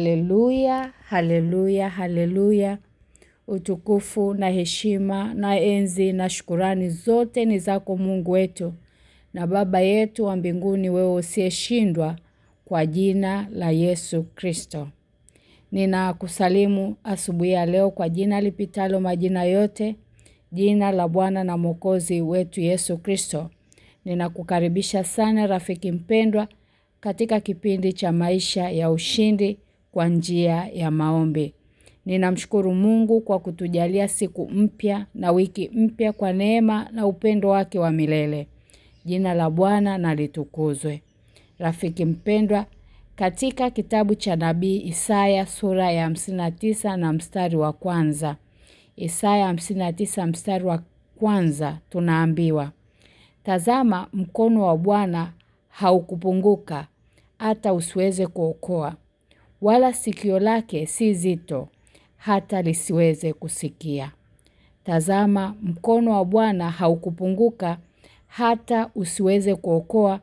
Haleluya, haleluya, haleluya. Utukufu na heshima na enzi na shukurani zote ni zako Mungu wetu. Na baba yetu wa mbinguni wewe usiyeshindwa kwa jina la Yesu Kristo. Ninakusalimu asubuhi ya leo kwa jina lipitalo majina yote, jina la Bwana na Mwokozi wetu Yesu Kristo. Ninakukaribisha sana rafiki mpendwa katika kipindi cha maisha ya ushindi kwa njia ya maombi. Ninamshukuru Mungu kwa kutujalia siku mpya na wiki mpya kwa neema na upendo wake wa milele. Jina la Bwana na litukuzwe. Rafiki mpendwa, katika kitabu cha nabii Isaya sura ya 59 na mstari wa kwanza. Isaya 59 mstari wa kwanza tunaambiwa. Tazama mkono wa Bwana haukupunguka hata usiweze kuokoa. Wala sikio lake si zito hata lisiweze kusikia. Tazama mkono wa Bwana haukupunguka hata usiweze kuokoa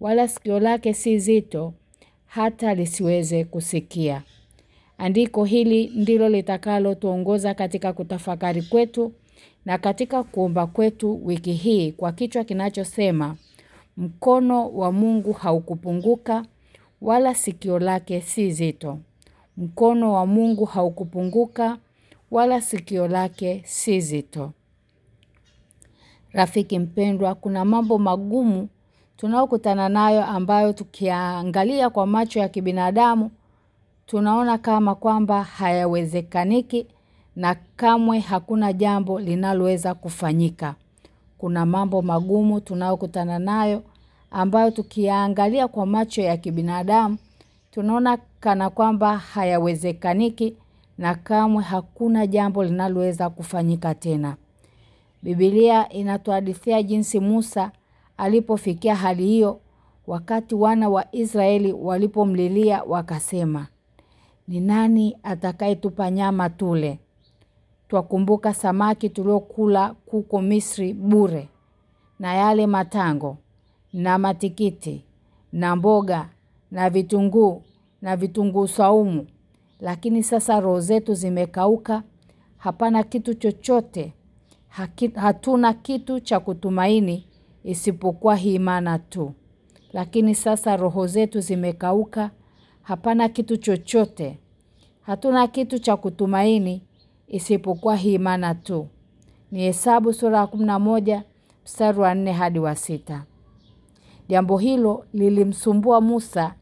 wala sikio lake si zito hata lisiweze kusikia. Andiko hili ndilo litakalotuongoza katika kutafakari kwetu na katika kuomba kwetu wiki hii kwa kichwa kinachosema mkono wa Mungu haukupunguka wala sikio lake si zito. Mkono wa Mungu haukupunguka wala sikio lake si zito. Rafiki mpendwa, kuna mambo magumu tunaokutana nayo ambayo tukiangalia kwa macho ya kibinadamu tunaona kama kwamba hayawezekaniki na kamwe hakuna jambo linaloweza kufanyika. Kuna mambo magumu tunayokutana nayo ambayo tukiangalia kwa macho ya kibinadamu tunaona kana kwamba hayawezekaniki na kamwe hakuna jambo linaloweza kufanyika tena. Biblia inatuhadithia jinsi Musa alipofikia hali hiyo wakati wana wa Israeli walipomlilia wakasema ni nani atakayetupa nyama tule? Twakumbuka samaki tuliokula kuko Misri bure na yale matango na matikiti na mboga na vitunguu na vitunguu saumu. Lakini sasa roho zetu zimekauka hapana kitu chochote haki, hatuna kitu cha kutumaini isipokuwa hii mana tu. Lakini sasa roho zetu zimekauka hapana kitu chochote hatuna kitu cha kutumaini isipokuwa hii mana tu. Ni hesabu sura ya 11 mstari wa 4 hadi wa sita Jambo hilo lilimsumbua Musa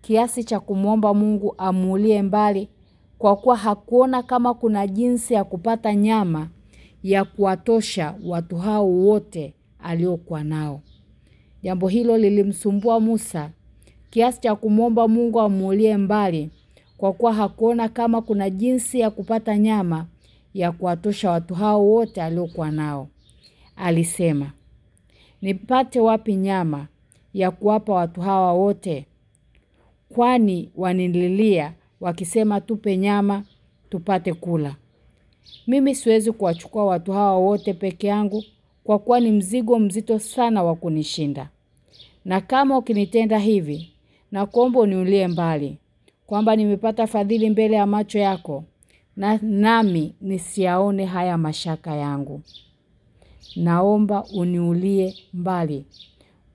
kiasi cha kumwomba Mungu amuulie mbali kwa kuwa hakuona kama kuna jinsi ya kupata nyama ya kuwatosha watu hao wote aliokuwa nao. Jambo hilo lilimsumbua Musa kiasi cha kumwomba Mungu amuulie mbali kwa kuwa hakuona kama kuna jinsi ya kupata nyama ya kuwatosha watu hao wote aliokuwa nao. Alisema, nipate wapi nyama ya kuwapa watu hawa wote? Kwani wanililia wakisema tupe nyama tupate kula. Mimi siwezi kuwachukua watu hawa wote peke yangu kwa kuwa ni mzigo mzito sana wa kunishinda. Na kama ukinitenda hivi, na kuomba uniulie mbali, kwamba nimepata fadhili mbele ya macho yako, na nami nisiaone haya mashaka yangu. Naomba uniulie mbali,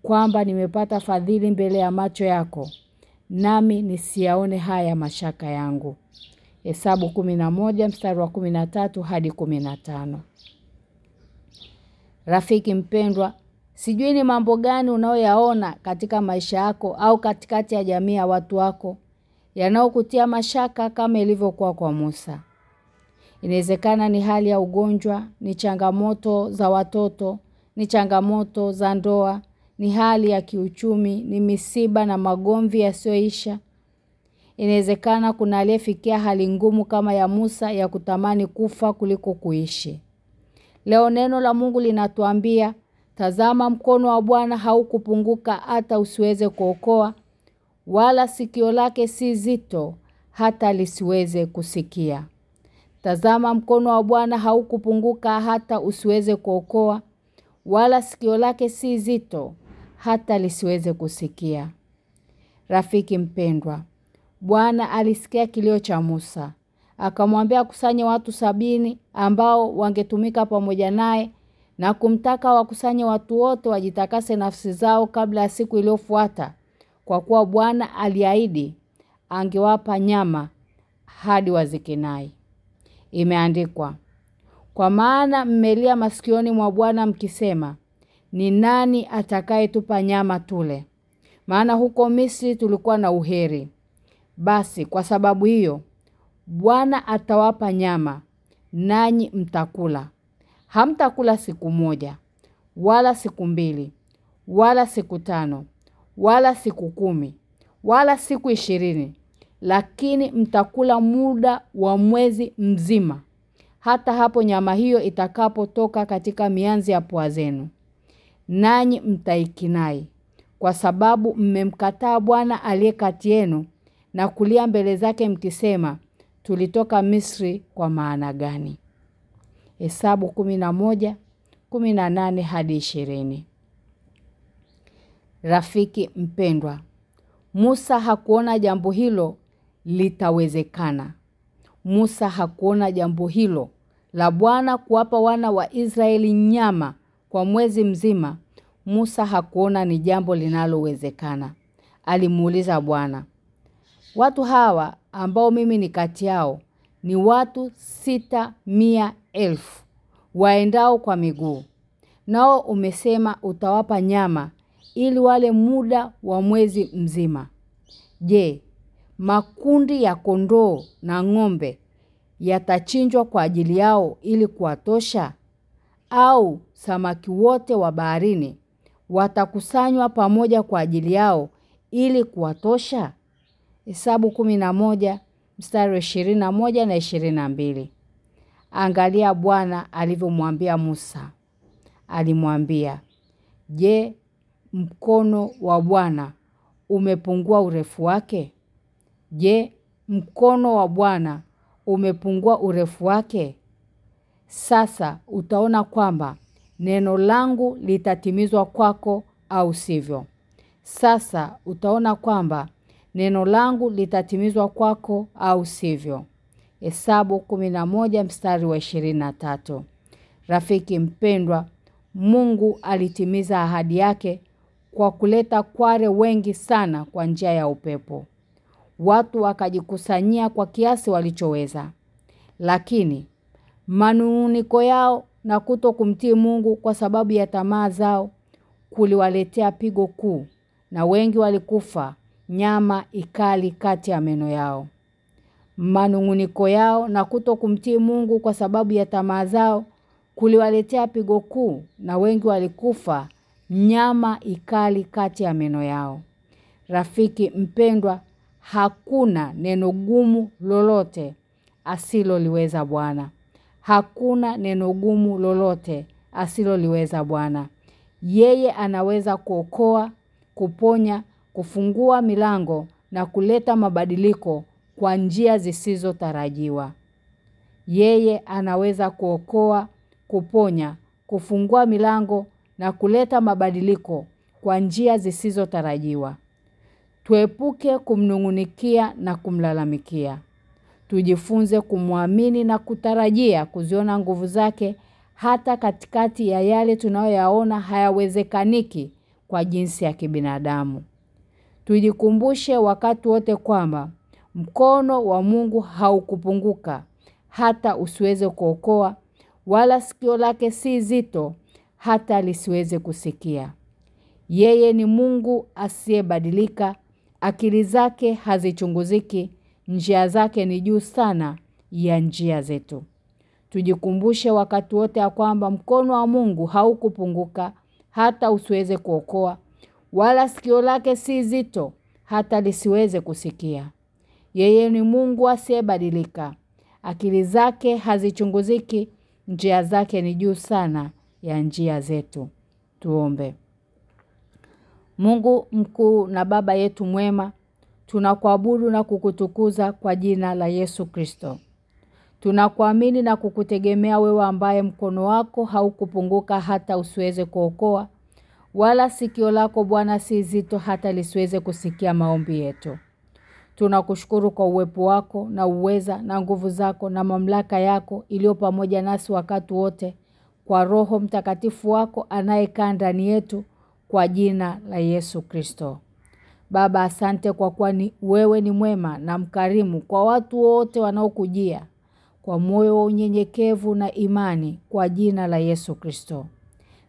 kwamba nimepata fadhili mbele ya macho yako, nami nisiyaone haya mashaka yangu. Hesabu 11 mstari wa 13 hadi 15. Rafiki mpendwa, sijui ni mambo gani unaoyaona katika maisha yako au katikati ya jamii ya watu wako yanayokutia mashaka kama ilivyokuwa kwa Musa. Inawezekana ni hali ya ugonjwa, ni changamoto za watoto, ni changamoto za ndoa, ni hali ya kiuchumi, ni misiba na magomvi yasiyoisha. Inawezekana kuna aliyefikia hali ngumu kama ya Musa ya kutamani kufa kuliko kuishi. Leo neno la Mungu linatuambia, tazama mkono wa Bwana haukupunguka hata usiweze kuokoa, wala sikio lake si zito hata lisiweze kusikia. Tazama mkono wa Bwana haukupunguka hata usiweze kuokoa, wala sikio lake si zito hata lisiweze kusikia. Rafiki mpendwa, Bwana alisikia kilio cha Musa. Akamwambia akusanye watu sabini ambao wangetumika pamoja naye na kumtaka wakusanye watu wote wajitakase nafsi zao kabla ya siku iliyofuata kwa kuwa Bwana aliahidi angewapa nyama hadi wazikinai. Imeandikwa Kwa maana mmelia masikioni mwa Bwana mkisema ni nani atakayetupa nyama tule? Maana huko Misri tulikuwa na uheri. Basi kwa sababu hiyo Bwana atawapa nyama nanyi mtakula. Hamtakula siku moja wala siku mbili wala siku tano wala siku kumi wala siku ishirini. Lakini mtakula muda wa mwezi mzima hata hapo nyama hiyo itakapotoka katika mianzi ya pua zenu nanyi mtaikinai kwa sababu mmemkataa Bwana aliye kati yenu na kulia mbele zake mkisema tulitoka Misri kwa maana gani? Hesabu 11 18 hadi 20 Rafiki mpendwa Musa hakuona jambo hilo litawezekana. Musa hakuona jambo hilo la Bwana kuwapa wana wa Israeli nyama kwa mwezi mzima Musa hakuona ni jambo linalowezekana. Alimuuliza Bwana Watu hawa ambao mimi ni kati yao ni watu sita mia elfu waendao kwa miguu. Nao umesema utawapa nyama ili wale muda wa mwezi mzima. Je makundi ya kondoo na ng'ombe yatachinjwa kwa ajili yao ili kuwatosha au samaki wote wa baharini watakusanywa pamoja kwa ajili yao ili kuwatosha? Hesabu 11 mstari wa 21 na 22 Angalia Bwana alivyomwambia Musa. Alimwambia Je mkono wa Bwana umepungua urefu wake? Je mkono wa Bwana umepungua urefu wake Sasa utaona kwamba neno langu litatimizwa kwako au sivyo Sasa utaona kwamba neno langu litatimizwa kwako au sivyo Hesabu 11 mstari wa 23 Rafiki mpendwa Mungu alitimiza ahadi yake kwa kuleta kware wengi sana kwa njia ya upepo. Watu wakajikusanyia kwa kiasi walichoweza. Lakini manunguniko yao na kuto kumtii Mungu kwa sababu ya tamaa zao kuliwaletea pigo kuu na wengi walikufa nyama ikali kati ya meno yao. Manunguniko yao na kuto kumtii Mungu kwa sababu ya tamaa zao kuliwaletea pigo kuu na wengi walikufa nyama ikali kati ya meno yao. Rafiki mpendwa hakuna neno gumu lolote asiloliweza Bwana. Hakuna neno gumu lolote asiloliweza Bwana. Yeye anaweza kuokoa, kuponya, kufungua milango na kuleta mabadiliko kwa njia zisizotarajiwa. Yeye anaweza kuokoa, kuponya, kufungua milango na kuleta mabadiliko kwa njia zisizotarajiwa. Tuepuke kumnungunikia na kumlalamikia. Tujifunze kumwamini na kutarajia kuziona nguvu zake hata katikati ya yale tunayoyaona hayawezekaniki kwa jinsi ya kibinadamu. Tujikumbushe wakati wote kwamba mkono wa Mungu haukupunguka hata usiweze kuokoa wala sikio lake si zito hata lisiweze kusikia. Yeye ni Mungu asiyebadilika, akili zake hazichunguziki, njia zake ni juu sana ya njia zetu. Tujikumbushe wakati wote ya kwamba mkono wa Mungu haukupunguka hata usiweze kuokoa wala sikio lake si zito hata lisiweze kusikia. Yeye ni Mungu asiyebadilika. Akili zake hazichunguziki, njia zake ni juu sana ya njia zetu. Tuombe. Mungu mkuu na baba yetu mwema, tunakuabudu na kukutukuza kwa jina la Yesu Kristo. Tunakuamini na kukutegemea wewe ambaye mkono wako haukupunguka hata usiweze kuokoa wala sikio lako Bwana si zito hata lisiweze kusikia maombi yetu. Tunakushukuru kwa uwepo wako na uweza na nguvu zako na mamlaka yako iliyo pamoja nasi wakati wote kwa roho mtakatifu wako anayekaa ndani yetu kwa jina la Yesu Kristo. Baba asante kwa kuwa ni wewe ni mwema na mkarimu kwa watu wote wanaokujia kwa moyo wa unyenyekevu na imani kwa jina la Yesu Kristo.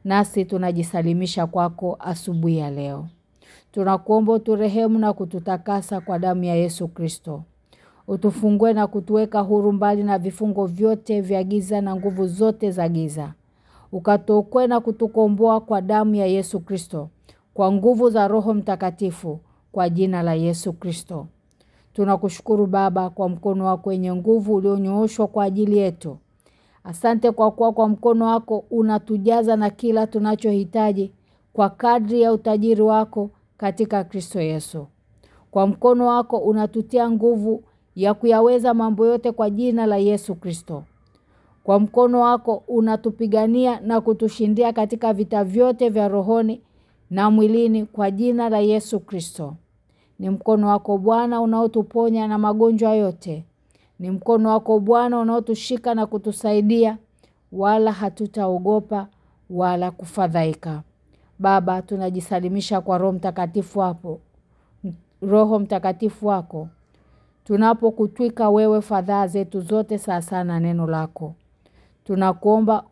Nasi tunajisalimisha kwako asubuhi ya leo. Tunakuomba uturehemu na kututakasa kwa damu ya Yesu Kristo. Utufungue na kutuweka huru mbali na vifungo vyote vya giza na nguvu zote za giza. Ukatokwe na kutukomboa kwa damu ya Yesu Kristo, kwa nguvu za Roho Mtakatifu, kwa jina la Yesu Kristo. Tunakushukuru Baba kwa mkono wako wenye nguvu ulionyooshwa kwa ajili yetu. Asante kwa kuwa kwa mkono wako unatujaza na kila tunachohitaji kwa kadri ya utajiri wako katika Kristo Yesu. Kwa mkono wako unatutia nguvu ya kuyaweza mambo yote kwa jina la Yesu Kristo. Kwa mkono wako unatupigania na kutushindia katika vita vyote vya rohoni na mwilini kwa jina la Yesu Kristo. Ni mkono wako Bwana unaotuponya na magonjwa yote. Ni mkono wako Bwana unaotushika na kutusaidia wala hatutaogopa wala kufadhaika. Baba tunajisalimisha kwa Roho Mtakatifu hapo. Roho Mtakatifu wako tunapokutwika wewe fadhaa zetu zote saa na neno lako. Tunakuomba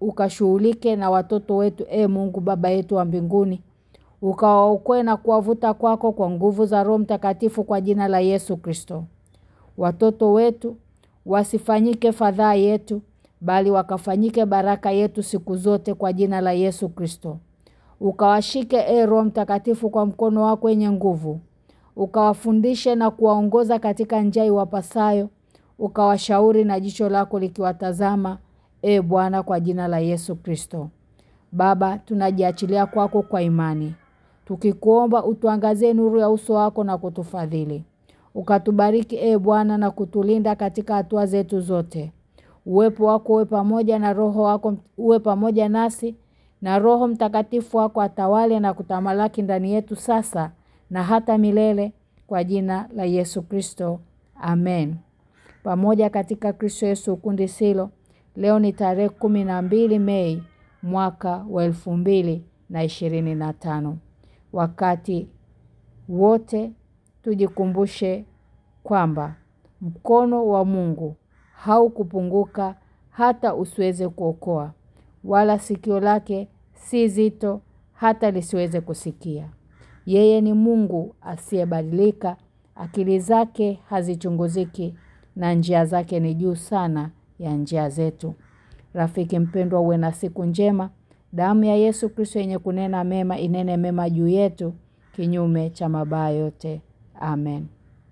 ukashughulike na watoto wetu e Mungu baba yetu wa mbinguni. Ukawaokoe na kuwavuta kwako kwa nguvu za Roho Mtakatifu kwa jina la Yesu Kristo. Watoto wetu wasifanyike fadhaa yetu bali wakafanyike baraka yetu siku zote kwa jina la Yesu Kristo. Ukawashike e Roho Mtakatifu kwa mkono wako wenye nguvu. Ukawafundishe na kuwaongoza katika njia iwapasayo. Ukawashauri na jicho lako likiwatazama e Bwana kwa jina la Yesu Kristo. Baba tunajiachilia kwako kwa imani. Tukikuomba utuangazie nuru ya uso wako na kutufadhili. Ukatubariki e Bwana na kutulinda katika hatua zetu zote. Uwepo wako uwe pamoja na roho wako uwe pamoja nasi na roho mtakatifu wako atawale na kutamalaki ndani yetu sasa na hata milele kwa jina la Yesu Kristo. Amen. Pamoja katika Kristo Yesu kundi silo. Leo ni tarehe mbili Mei mwaka wa elfu mbili na ishirini na tano. Wakati wote tujikumbushe kwamba mkono wa Mungu haukupunguka hata usiweze kuokoa wala sikio lake si zito hata lisiweze kusikia. Yeye ni Mungu asiyebadilika, akili zake hazichunguziki na njia zake ni juu sana ya njia zetu. Rafiki mpendwa uwe na siku njema. Damu ya Yesu Kristo yenye kunena mema inene mema juu yetu kinyume cha mabaya yote. Amen.